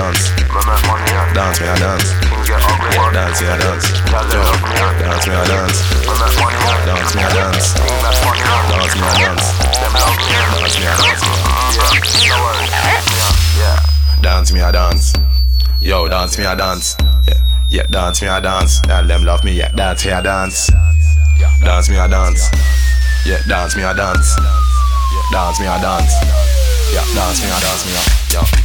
dance. Dance me a dance. Dance me a dance. Dance me a dance. Dance me a dance. Dance me a dance. Dance me a dance. Dance me a dance. Yo, dance me a dance. Yeah, dance me a dance. Tell them love me. Yeah, dance me a dance. Dance me a dance. Yeah, dance me a dance. Dance me a dance. Yeah, dance me a dance me a. Yeah.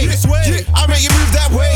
Move this way. I make you move that way.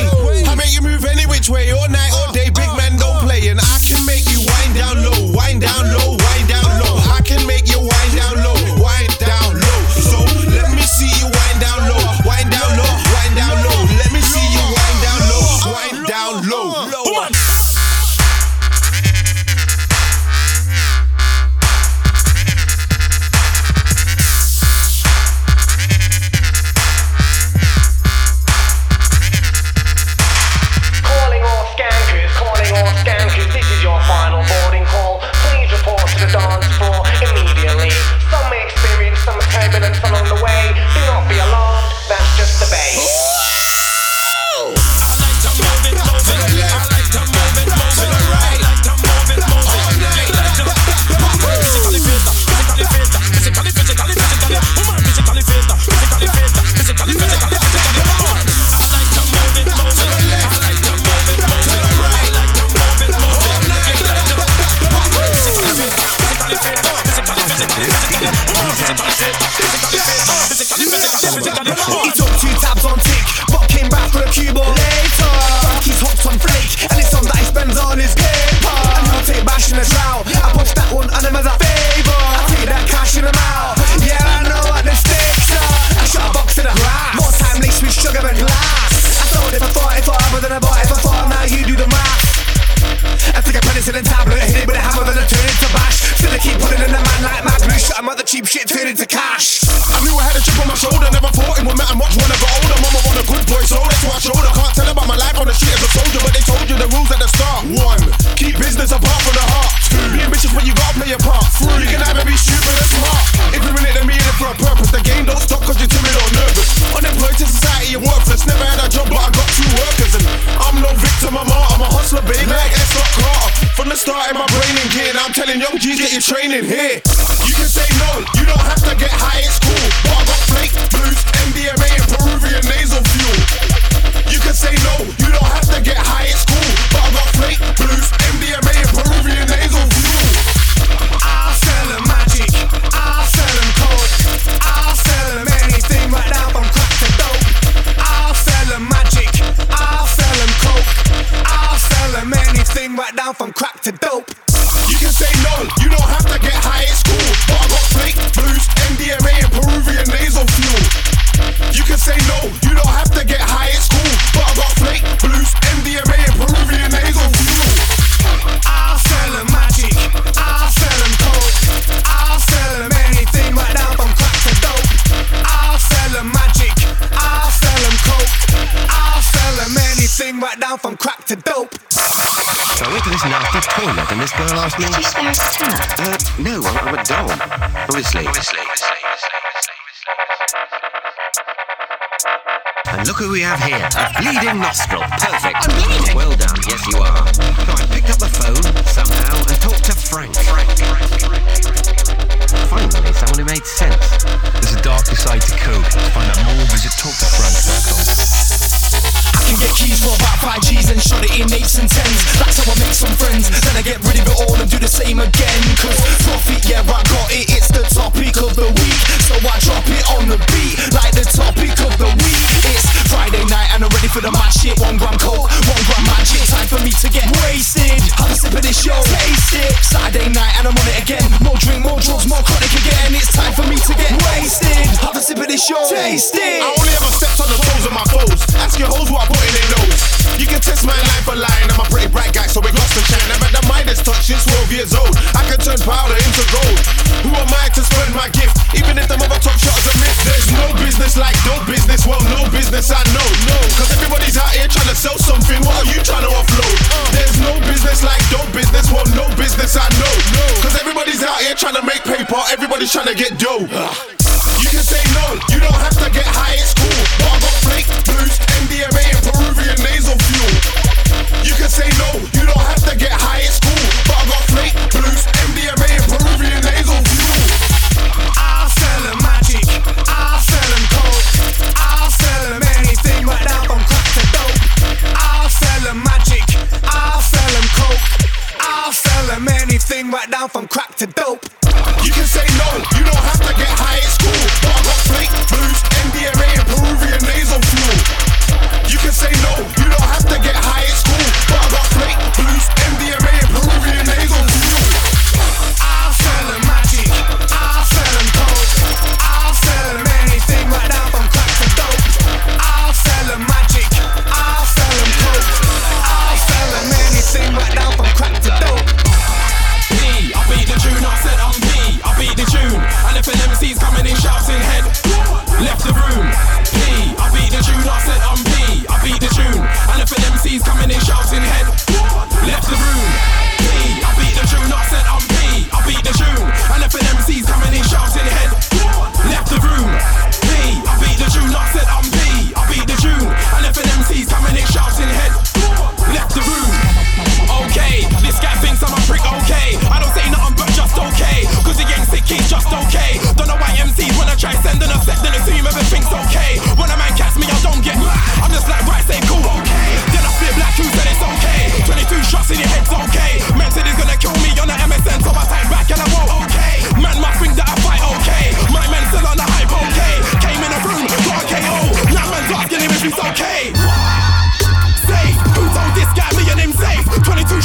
The start, in my brain in gear. I'm telling young G's, get your training here. Look who we have here. A bleeding nostril. Perfect. I'm bleeding? Well done. Yes, you are. So I picked up the phone somehow and talked to Frank. Frank. Finally, someone who made sense. There's a darker side to coke. To find out more, visit talktofrank.com. Keys for about five G's and shot it in eights and tens. That's how I make some friends. Then I get rid of it all and do the same again. Cause profit, yeah, I got it. It's the topic of the week. So I drop it on the beat like the topic of the week. It's Friday night and I'm ready for the match shit. One gram coke, one gram magic. Time for me to get wasted. Have a sip of this show, taste it. Saturday night and I'm on it again. More drink, more drugs, more chronic again. It's time for me to get wasted. Have a sip of this show, taste it. I only ever stepped on the toes of my foes. Ask your hoes what I put in their You can test my life for line. I'm a pretty bright guy, so it got to shine. I've had the Midas touch since 12 years old. I can turn powder into gold. Who am I to spend my gift? Even if the mother top shot is a myth. There's no business like no business. Well, no business I know. No, cause everybody's out here trying to sell something. What are you trying to offload? There's no business like no business. Well, no business I know. No, cause everybody's out here trying to make paper. Everybody's trying to get dough. You can say no, you don't have to get high, it's cool. But I got flake, MDMA, and Peruvian nasal fuel. You can say no, you don't have to get high, it's cool.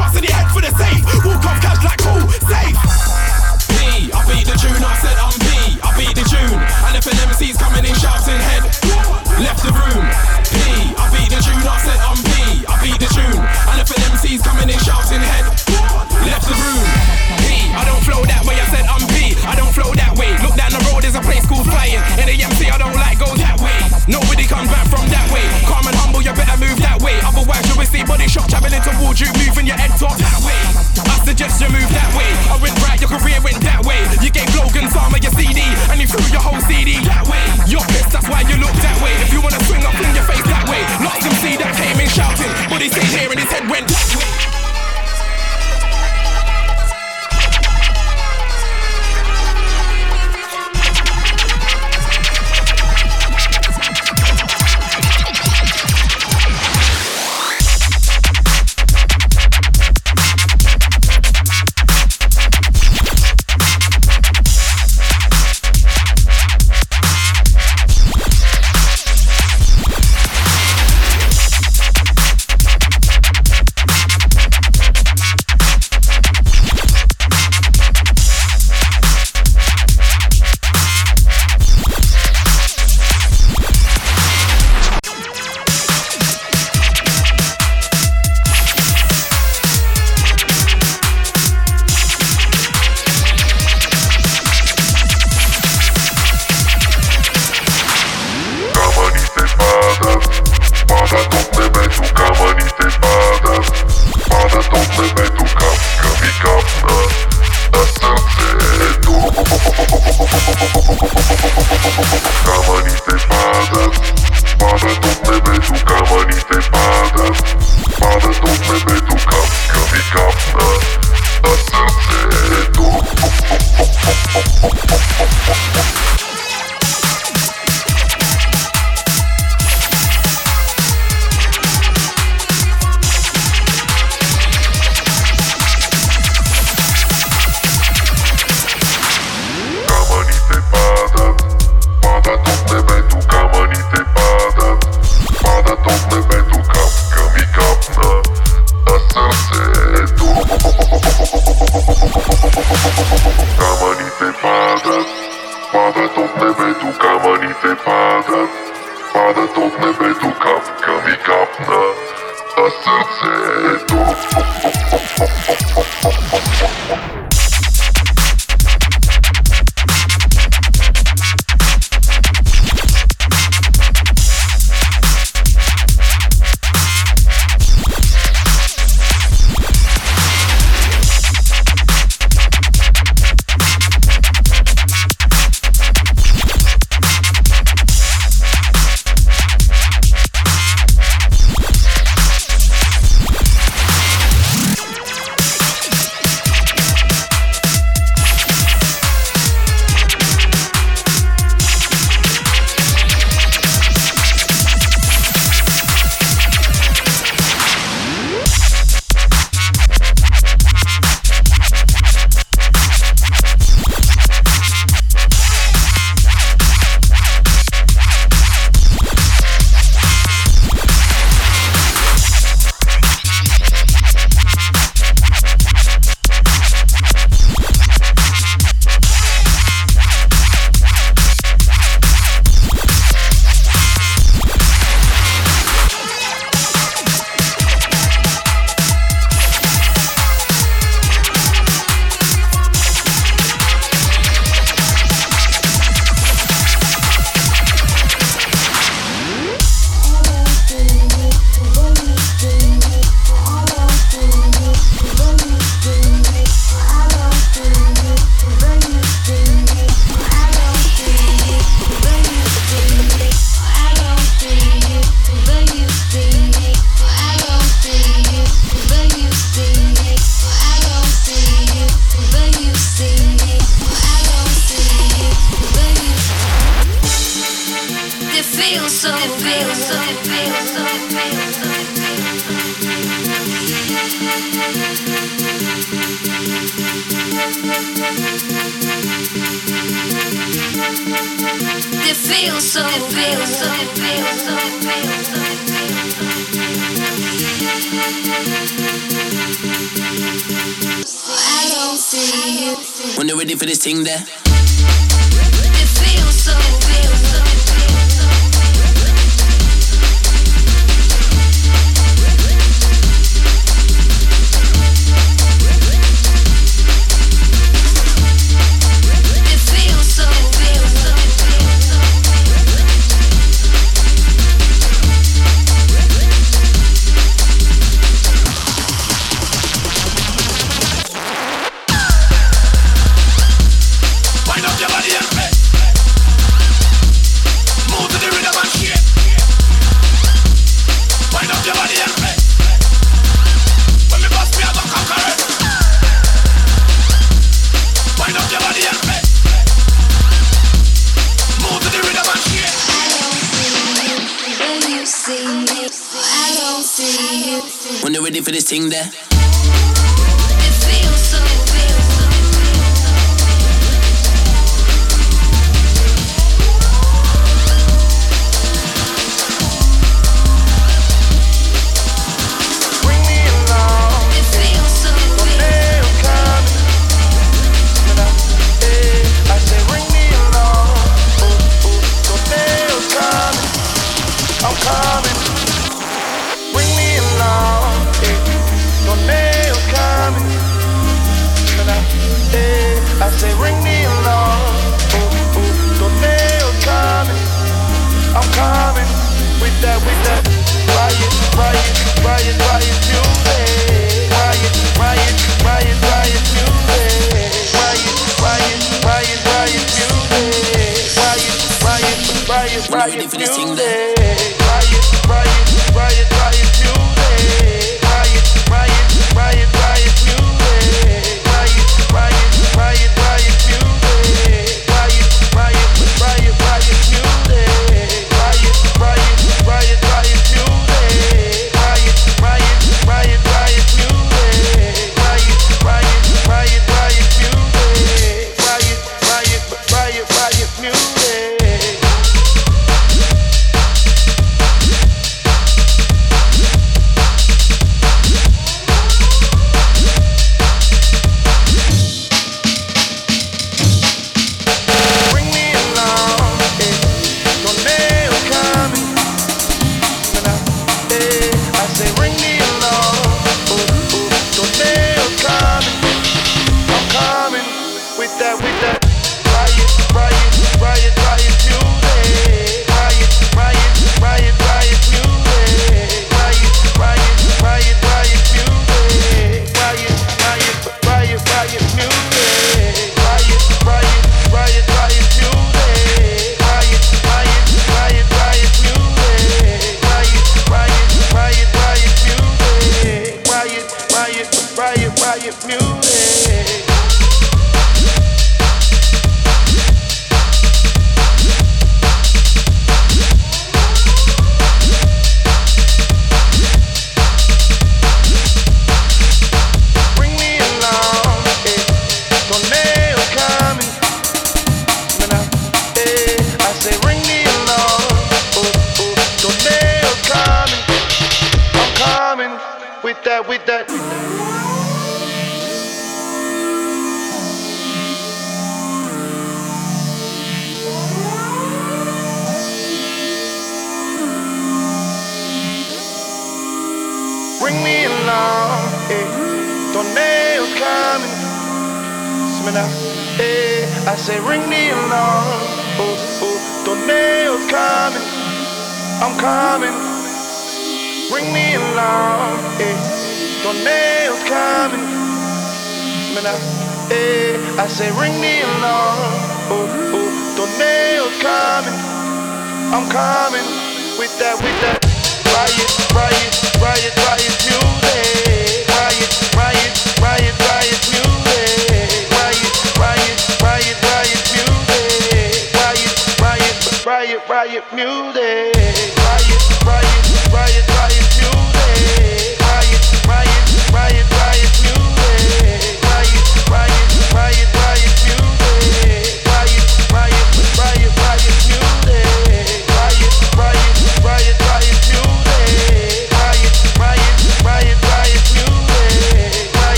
22 in